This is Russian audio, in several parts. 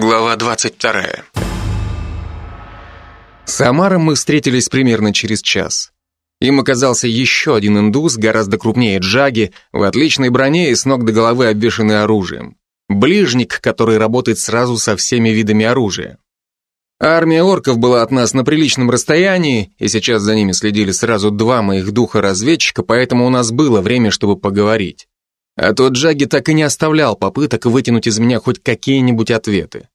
Глава 22. С Амаром мы встретились примерно через час. Им оказался еще один индус, гораздо крупнее Джаги, в отличной броне и с ног до головы обвешанный оружием. Ближник, который работает сразу со всеми видами оружия. Армия орков была от нас на приличном расстоянии, и сейчас за ними следили сразу два моих духа-разведчика, поэтому у нас было время, чтобы поговорить. А тот Джаги так и не оставлял попыток вытянуть из меня хоть какие-нибудь ответы.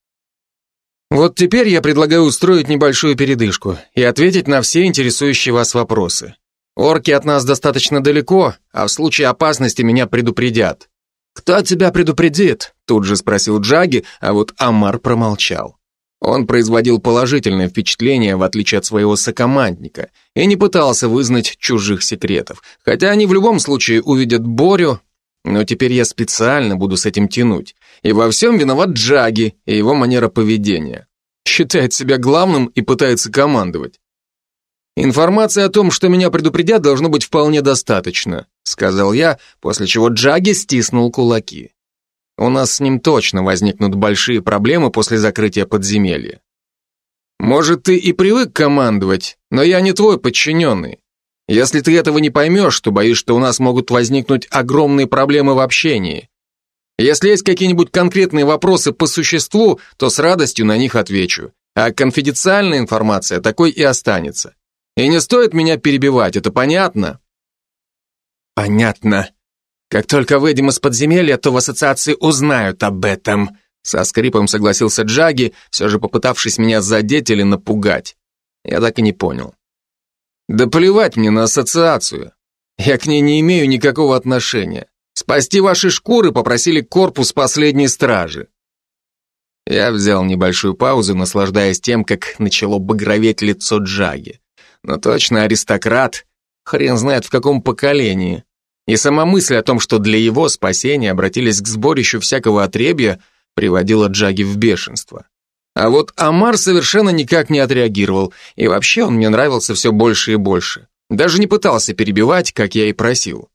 Вот теперь я предлагаю устроить небольшую передышку и ответить на все интересующие вас вопросы. Орки от нас достаточно далеко, а в случае опасности меня предупредят. «Кто тебя предупредит?» Тут же спросил Джаги, а вот Амар промолчал. Он производил положительное впечатление, в отличие от своего сокомандника, и не пытался вызнать чужих секретов, хотя они в любом случае увидят Борю но теперь я специально буду с этим тянуть. И во всем виноват Джаги и его манера поведения. Считает себя главным и пытается командовать. Информации о том, что меня предупредят, должно быть вполне достаточно, сказал я, после чего Джаги стиснул кулаки. У нас с ним точно возникнут большие проблемы после закрытия подземелья. Может, ты и привык командовать, но я не твой подчиненный. Если ты этого не поймешь, то боюсь, что у нас могут возникнуть огромные проблемы в общении. Если есть какие-нибудь конкретные вопросы по существу, то с радостью на них отвечу. А конфиденциальная информация такой и останется. И не стоит меня перебивать, это понятно? Понятно. Как только выйдем из подземелья, то в ассоциации узнают об этом. Со скрипом согласился Джаги, все же попытавшись меня задеть или напугать. Я так и не понял. Да плевать мне на ассоциацию. Я к ней не имею никакого отношения. Спасти ваши шкуры попросили корпус последней стражи. Я взял небольшую паузу, наслаждаясь тем, как начало багроветь лицо Джаги. Но точно аристократ, хрен знает в каком поколении. И сама мысль о том, что для его спасения обратились к сборищу всякого отребья, приводила Джаги в бешенство. А вот Амар совершенно никак не отреагировал, и вообще он мне нравился все больше и больше. Даже не пытался перебивать, как я и просил.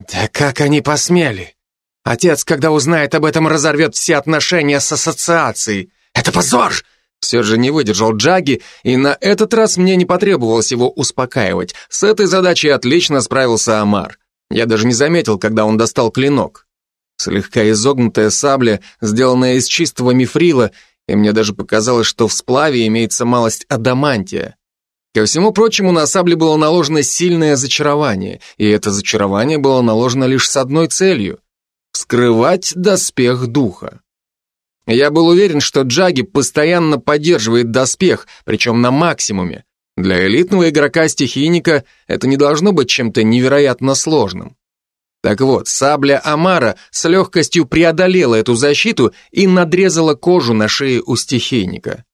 «Да как они посмели? Отец, когда узнает об этом, разорвет все отношения с ассоциацией. Это позор!» Все же не выдержал Джаги, и на этот раз мне не потребовалось его успокаивать. С этой задачей отлично справился Амар. Я даже не заметил, когда он достал клинок. Слегка изогнутая сабля, сделанная из чистого мифрила, и мне даже показалось, что в сплаве имеется малость адамантия. Ко всему прочему, на сабле было наложено сильное зачарование, и это зачарование было наложено лишь с одной целью — вскрывать доспех духа. Я был уверен, что Джаги постоянно поддерживает доспех, причем на максимуме. Для элитного игрока-стихийника это не должно быть чем-то невероятно сложным. Так вот, сабля Амара с легкостью преодолела эту защиту и надрезала кожу на шее у стихийника.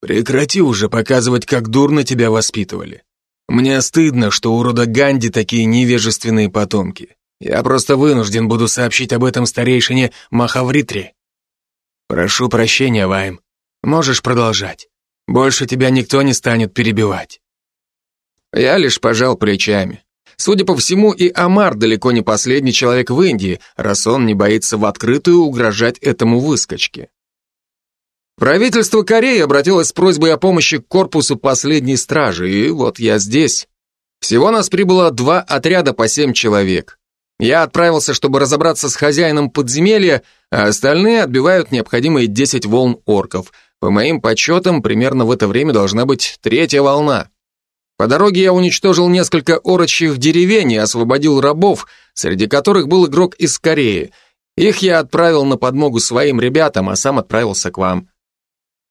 «Прекрати уже показывать, как дурно тебя воспитывали. Мне стыдно, что у рода Ганди такие невежественные потомки. Я просто вынужден буду сообщить об этом старейшине Махавритре. Прошу прощения, Вайм. Можешь продолжать. Больше тебя никто не станет перебивать». Я лишь пожал плечами. Судя по всему, и Амар далеко не последний человек в Индии, раз он не боится в открытую угрожать этому выскочке. Правительство Кореи обратилось с просьбой о помощи к корпусу последней стражи, и вот я здесь. Всего нас прибыло два отряда по семь человек. Я отправился, чтобы разобраться с хозяином подземелья, а остальные отбивают необходимые 10 волн орков. По моим подсчетам, примерно в это время должна быть третья волна. По дороге я уничтожил несколько орочьих деревень и освободил рабов, среди которых был игрок из Кореи. Их я отправил на подмогу своим ребятам, а сам отправился к вам.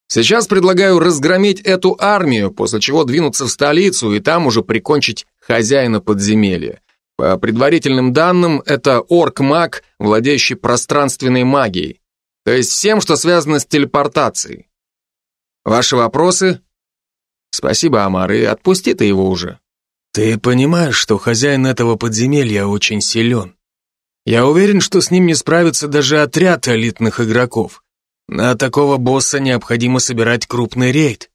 Сейчас предлагаю разгромить эту армию, после чего двинуться в столицу и там уже прикончить хозяина подземелья. По предварительным данным, это орк-маг, владеющий пространственной магией. То есть всем, что связано с телепортацией. Ваши вопросы? Спасибо, Амар, и отпусти ты его уже. Ты понимаешь, что хозяин этого подземелья очень силен. Я уверен, что с ним не справится даже отряд элитных игроков. На такого босса необходимо собирать крупный рейд.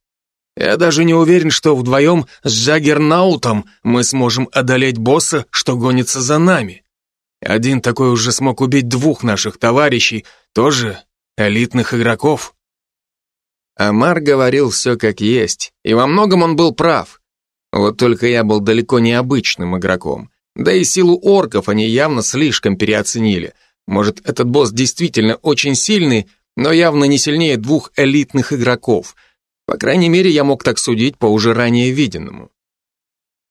Я даже не уверен, что вдвоем с Джаггернаутом мы сможем одолеть босса, что гонится за нами. Один такой уже смог убить двух наших товарищей, тоже элитных игроков. Амар говорил все как есть, и во многом он был прав. Вот только я был далеко не обычным игроком. Да и силу орков они явно слишком переоценили. Может, этот босс действительно очень сильный, но явно не сильнее двух элитных игроков. По крайней мере, я мог так судить по уже ранее виденному.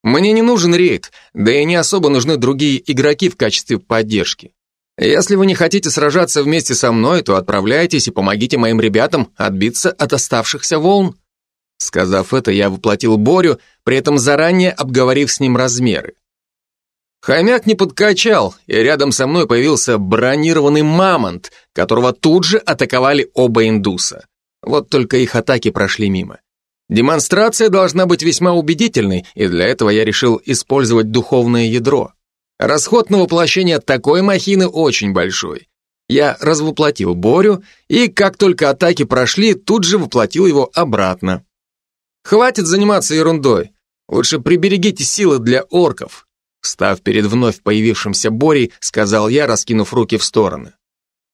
Мне не нужен рейд, да и не особо нужны другие игроки в качестве поддержки. Если вы не хотите сражаться вместе со мной, то отправляйтесь и помогите моим ребятам отбиться от оставшихся волн. Сказав это, я воплотил Борю, при этом заранее обговорив с ним размеры. Хомяк не подкачал, и рядом со мной появился бронированный мамонт, которого тут же атаковали оба индуса. Вот только их атаки прошли мимо. Демонстрация должна быть весьма убедительной, и для этого я решил использовать духовное ядро. Расход на воплощение такой махины очень большой. Я развоплотил Борю, и как только атаки прошли, тут же воплотил его обратно. Хватит заниматься ерундой. Лучше приберегите силы для орков. Встав перед вновь появившимся Борей, сказал я, раскинув руки в стороны.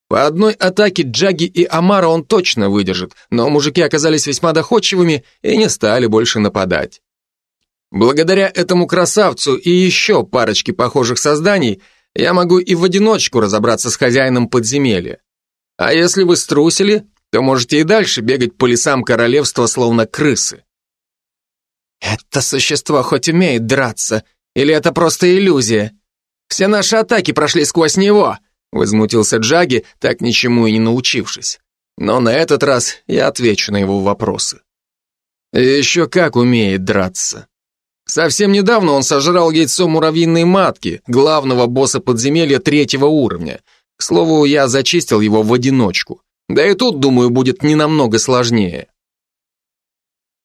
По одной атаке Джаги и Амара он точно выдержит, но мужики оказались весьма доходчивыми и не стали больше нападать. Благодаря этому красавцу и еще парочке похожих созданий я могу и в одиночку разобраться с хозяином подземелья. А если вы струсили, то можете и дальше бегать по лесам королевства словно крысы. Это существо хоть умеет драться, или это просто иллюзия? Все наши атаки прошли сквозь него, возмутился Джаги, так ничему и не научившись. Но на этот раз я отвечу на его вопросы. еще как умеет драться. Совсем недавно он сожрал яйцо муравьиной матки, главного босса подземелья третьего уровня. К слову, я зачистил его в одиночку. Да и тут, думаю, будет не намного сложнее.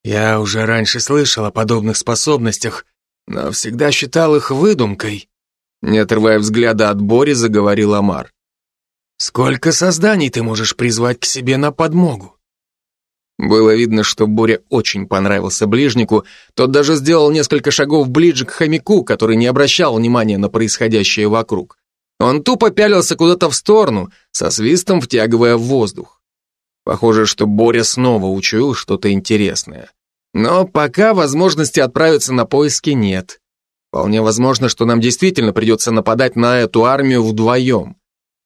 Я уже раньше слышал о подобных способностях, но всегда считал их выдумкой. Не отрывая взгляда от Бори, заговорил Амар. Сколько созданий ты можешь призвать к себе на подмогу? Было видно, что Боря очень понравился ближнику, тот даже сделал несколько шагов ближе к хомяку, который не обращал внимания на происходящее вокруг. Он тупо пялился куда-то в сторону, со свистом втягивая воздух. Похоже, что Боря снова учуял что-то интересное. Но пока возможности отправиться на поиски нет. Вполне возможно, что нам действительно придется нападать на эту армию вдвоем.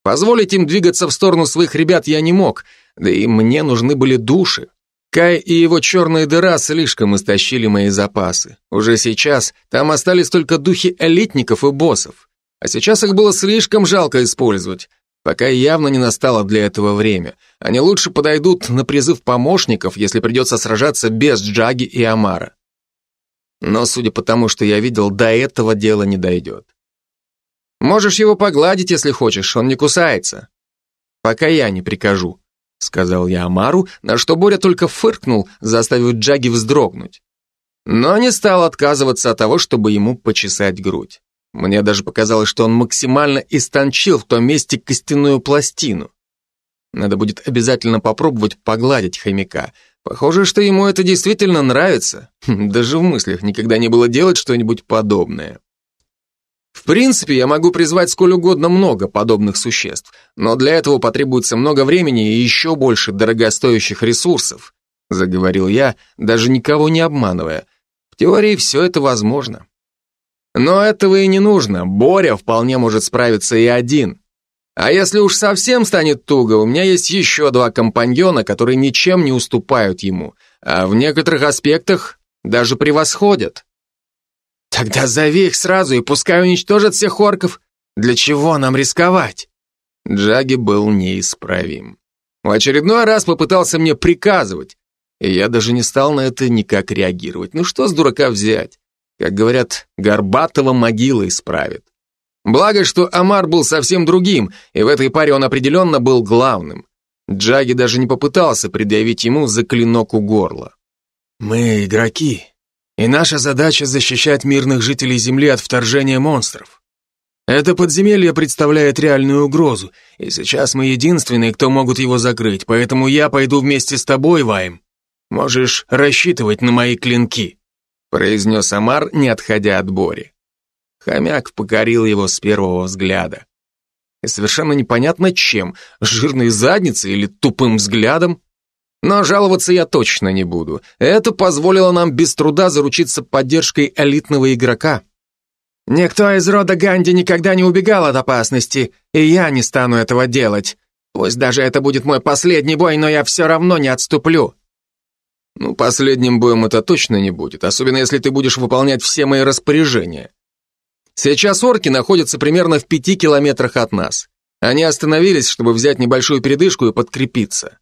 Позволить им двигаться в сторону своих ребят я не мог, да и мне нужны были души. Кай и его черная дыра слишком истощили мои запасы. Уже сейчас там остались только духи элитников и боссов. А сейчас их было слишком жалко использовать. Пока явно не настало для этого время. Они лучше подойдут на призыв помощников, если придется сражаться без Джаги и Амара. Но, судя по тому, что я видел, до этого дела не дойдет. Можешь его погладить, если хочешь, он не кусается. Пока я не прикажу. — сказал я Амару, на что Боря только фыркнул, заставив Джаги вздрогнуть. Но не стал отказываться от того, чтобы ему почесать грудь. Мне даже показалось, что он максимально истончил в том месте костяную пластину. Надо будет обязательно попробовать погладить хомяка. Похоже, что ему это действительно нравится. Хм, даже в мыслях никогда не было делать что-нибудь подобное. Принципе, я могу призвать сколь угодно много подобных существ, но для этого потребуется много времени и еще больше дорогостоящих ресурсов, заговорил я, даже никого не обманывая. В теории все это возможно. Но этого и не нужно, Боря вполне может справиться и один. А если уж совсем станет туго, у меня есть еще два компаньона, которые ничем не уступают ему, а в некоторых аспектах даже превосходят. Тогда зови их сразу и пускай уничтожат всех орков. Для чего нам рисковать? Джаги был неисправим. В очередной раз попытался мне приказывать, и я даже не стал на это никак реагировать. Ну что с дурака взять? Как говорят, Горбатова могила исправит. Благо, что Амар был совсем другим, и в этой паре он определенно был главным. Джаги даже не попытался предъявить ему за клинок у горла. «Мы игроки, и наша задача защищать мирных жителей Земли от вторжения монстров. Это подземелье представляет реальную угрозу, и сейчас мы единственные, кто могут его закрыть, поэтому я пойду вместе с тобой, Вайм. Можешь рассчитывать на мои клинки», произнес Амар, не отходя от Бори. Хомяк покорил его с первого взгляда. И совершенно непонятно чем, жирной задницей или тупым взглядом. Но жаловаться я точно не буду. Это позволило нам без труда заручиться поддержкой элитного игрока. Никто из рода Ганди никогда не убегал от опасности, и я не стану этого делать. Пусть даже это будет мой последний бой, но я все равно не отступлю. Ну, последним боем это точно не будет, особенно если ты будешь выполнять все мои распоряжения. Сейчас орки находятся примерно в пяти километрах от нас. Они остановились, чтобы взять небольшую передышку и подкрепиться.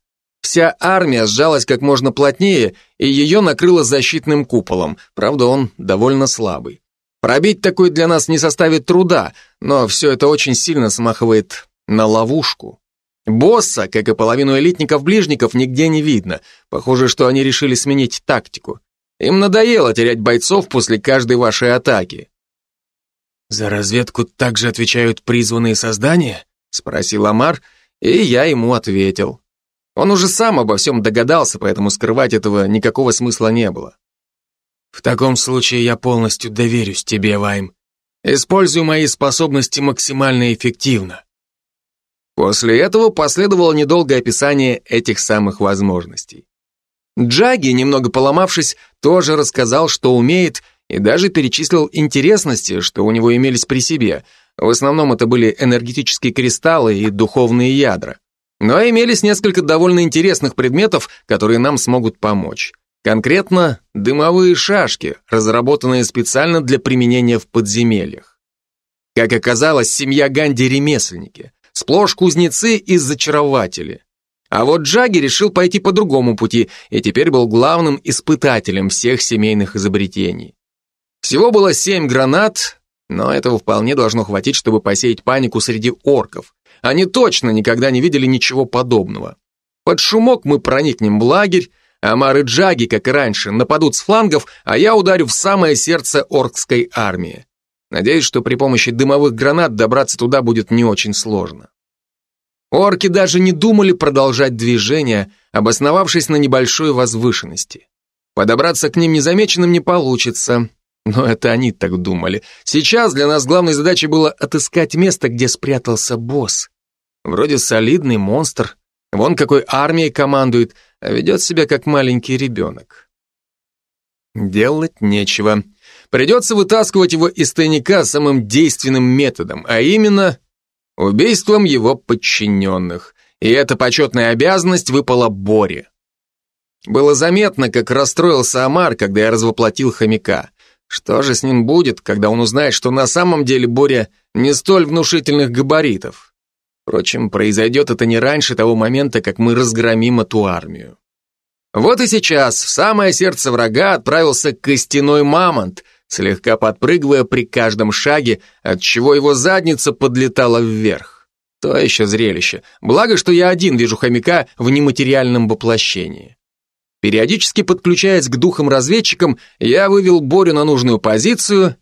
Вся армия сжалась как можно плотнее, и ее накрыло защитным куполом, правда он довольно слабый. Пробить такой для нас не составит труда, но все это очень сильно смахивает на ловушку. Босса, как и половину элитников-ближников, нигде не видно. Похоже, что они решили сменить тактику. Им надоело терять бойцов после каждой вашей атаки. «За разведку также отвечают призванные создания?» — спросил Амар, и я ему ответил. Он уже сам обо всем догадался, поэтому скрывать этого никакого смысла не было. В таком случае я полностью доверюсь тебе, Вайм. Используй мои способности максимально эффективно. После этого последовало недолгое описание этих самых возможностей. Джаги, немного поломавшись, тоже рассказал, что умеет, и даже перечислил интересности, что у него имелись при себе. В основном это были энергетические кристаллы и духовные ядра. Но имелись несколько довольно интересных предметов, которые нам смогут помочь. Конкретно дымовые шашки, разработанные специально для применения в подземельях. Как оказалось, семья Ганди ремесленники, сплошь кузнецы и зачарователи. А вот Джаги решил пойти по другому пути и теперь был главным испытателем всех семейных изобретений. Всего было семь гранат, но этого вполне должно хватить, чтобы посеять панику среди орков. Они точно никогда не видели ничего подобного. Под шумок мы проникнем в лагерь, Амар и Джаги, как и раньше, нападут с флангов, а я ударю в самое сердце оркской армии. Надеюсь, что при помощи дымовых гранат добраться туда будет не очень сложно. Орки даже не думали продолжать движение, обосновавшись на небольшой возвышенности. Подобраться к ним незамеченным не получится, но это они так думали. Сейчас для нас главной задачей было отыскать место, где спрятался босс. Вроде солидный монстр, вон какой армией командует, а ведет себя как маленький ребенок. Делать нечего. Придется вытаскивать его из тайника самым действенным методом, а именно убийством его подчиненных. И эта почетная обязанность выпала Боре. Было заметно, как расстроился Амар, когда я развоплотил хомяка. Что же с ним будет, когда он узнает, что на самом деле Боря не столь внушительных габаритов? Впрочем, произойдет это не раньше того момента, как мы разгромим эту армию. Вот и сейчас в самое сердце врага отправился костяной мамонт, слегка подпрыгивая при каждом шаге, отчего его задница подлетала вверх. То еще зрелище. Благо, что я один вижу хомяка в нематериальном воплощении. Периодически подключаясь к духам-разведчикам, я вывел Борю на нужную позицию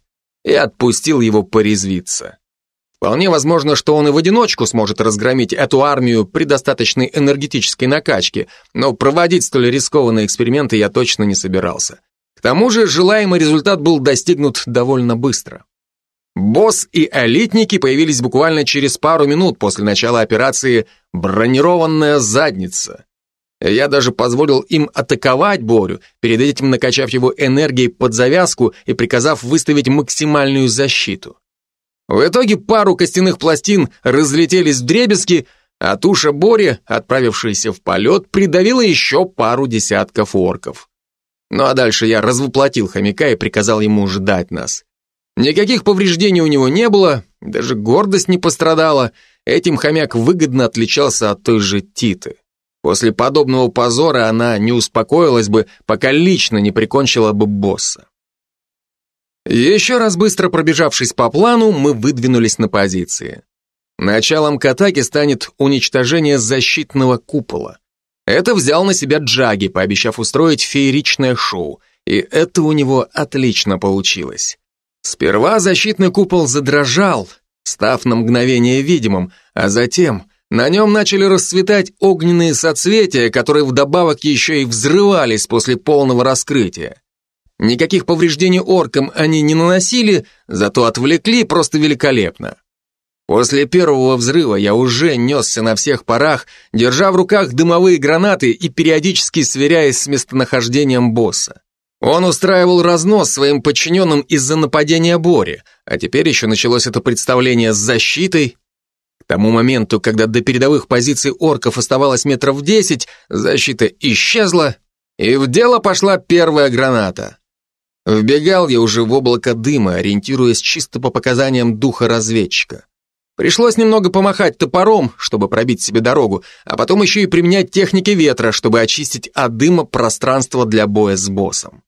и отпустил его порезвиться. Вполне возможно, что он и в одиночку сможет разгромить эту армию при достаточной энергетической накачке, но проводить столь рискованные эксперименты я точно не собирался. К тому же желаемый результат был достигнут довольно быстро. Босс и элитники появились буквально через пару минут после начала операции «Бронированная задница». Я даже позволил им атаковать Борю, перед этим накачав его энергией под завязку и приказав выставить максимальную защиту. В итоге пару костяных пластин разлетелись в дребезги, а туша Бори, отправившаяся в полет, придавила еще пару десятков орков. Ну а дальше я развоплотил хомяка и приказал ему ждать нас. Никаких повреждений у него не было, даже гордость не пострадала. Этим хомяк выгодно отличался от той же Титы. После подобного позора она не успокоилась бы, пока лично не прикончила бы босса. Еще раз быстро пробежавшись по плану, мы выдвинулись на позиции. Началом к атаке станет уничтожение защитного купола. Это взял на себя Джаги, пообещав устроить фееричное шоу, и это у него отлично получилось. Сперва защитный купол задрожал, став на мгновение видимым, а затем на нем начали расцветать огненные соцветия, которые вдобавок еще и взрывались после полного раскрытия. Никаких повреждений оркам они не наносили, зато отвлекли просто великолепно. После первого взрыва я уже несся на всех парах, держа в руках дымовые гранаты и периодически сверяясь с местонахождением босса. Он устраивал разнос своим подчиненным из-за нападения Бори, а теперь еще началось это представление с защитой. К тому моменту, когда до передовых позиций орков оставалось метров десять, защита исчезла, и в дело пошла первая граната. Вбегал я уже в облако дыма, ориентируясь чисто по показаниям духа разведчика. Пришлось немного помахать топором, чтобы пробить себе дорогу, а потом еще и применять техники ветра, чтобы очистить от дыма пространство для боя с боссом.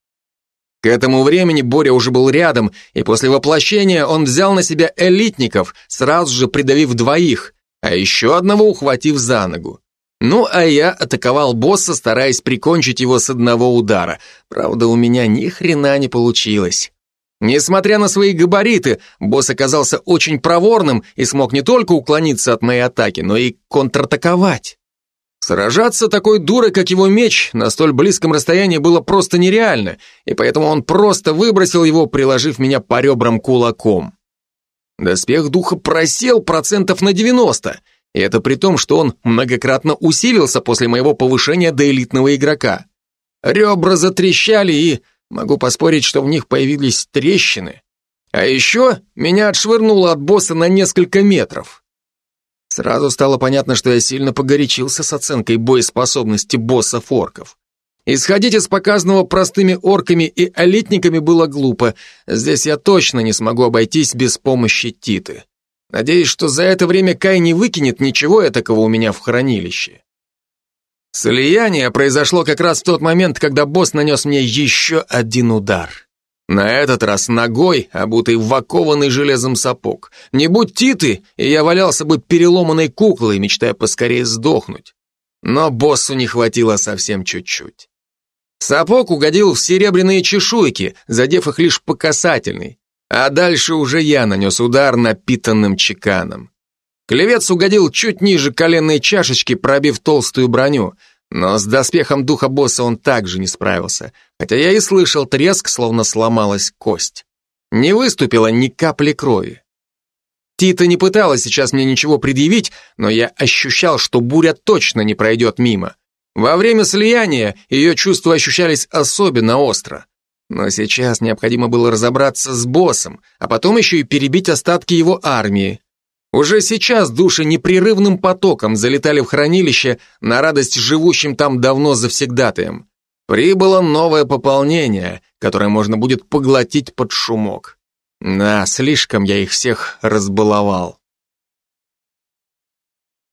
К этому времени Боря уже был рядом, и после воплощения он взял на себя элитников, сразу же придавив двоих, а еще одного ухватив за ногу. Ну, а я атаковал босса, стараясь прикончить его с одного удара. Правда, у меня ни хрена не получилось. Несмотря на свои габариты, босс оказался очень проворным и смог не только уклониться от моей атаки, но и контратаковать. Сражаться такой дурой, как его меч, на столь близком расстоянии было просто нереально, и поэтому он просто выбросил его, приложив меня по ребрам кулаком. Доспех духа просел процентов на 90, и это при том, что он многократно усилился после моего повышения до элитного игрока. Ребра затрещали и Могу поспорить, что в них появились трещины. А еще меня отшвырнуло от босса на несколько метров. Сразу стало понятно, что я сильно погорячился с оценкой боеспособности босса-форков. Исходить из показанного простыми орками и элитниками было глупо. Здесь я точно не смогу обойтись без помощи Титы. Надеюсь, что за это время Кай не выкинет ничего этакого у меня в хранилище. Слияние произошло как раз в тот момент, когда босс нанес мне еще один удар. На этот раз ногой, обутый в окованный железом сапог. Не будь Титы, и я валялся бы переломанной куклой, мечтая поскорее сдохнуть. Но боссу не хватило совсем чуть-чуть. Сапог угодил в серебряные чешуйки, задев их лишь по касательной. А дальше уже я нанес удар напитанным чеканом. Клевец угодил чуть ниже коленной чашечки, пробив толстую броню, но с доспехом духа босса он также не справился, хотя я и слышал треск, словно сломалась кость. Не выступило ни капли крови. Тита не пыталась сейчас мне ничего предъявить, но я ощущал, что буря точно не пройдет мимо. Во время слияния ее чувства ощущались особенно остро. Но сейчас необходимо было разобраться с боссом, а потом еще и перебить остатки его армии. Уже сейчас души непрерывным потоком залетали в хранилище на радость живущим там давно завсегдатаем. Прибыло новое пополнение, которое можно будет поглотить под шумок. Да, слишком я их всех разбаловал.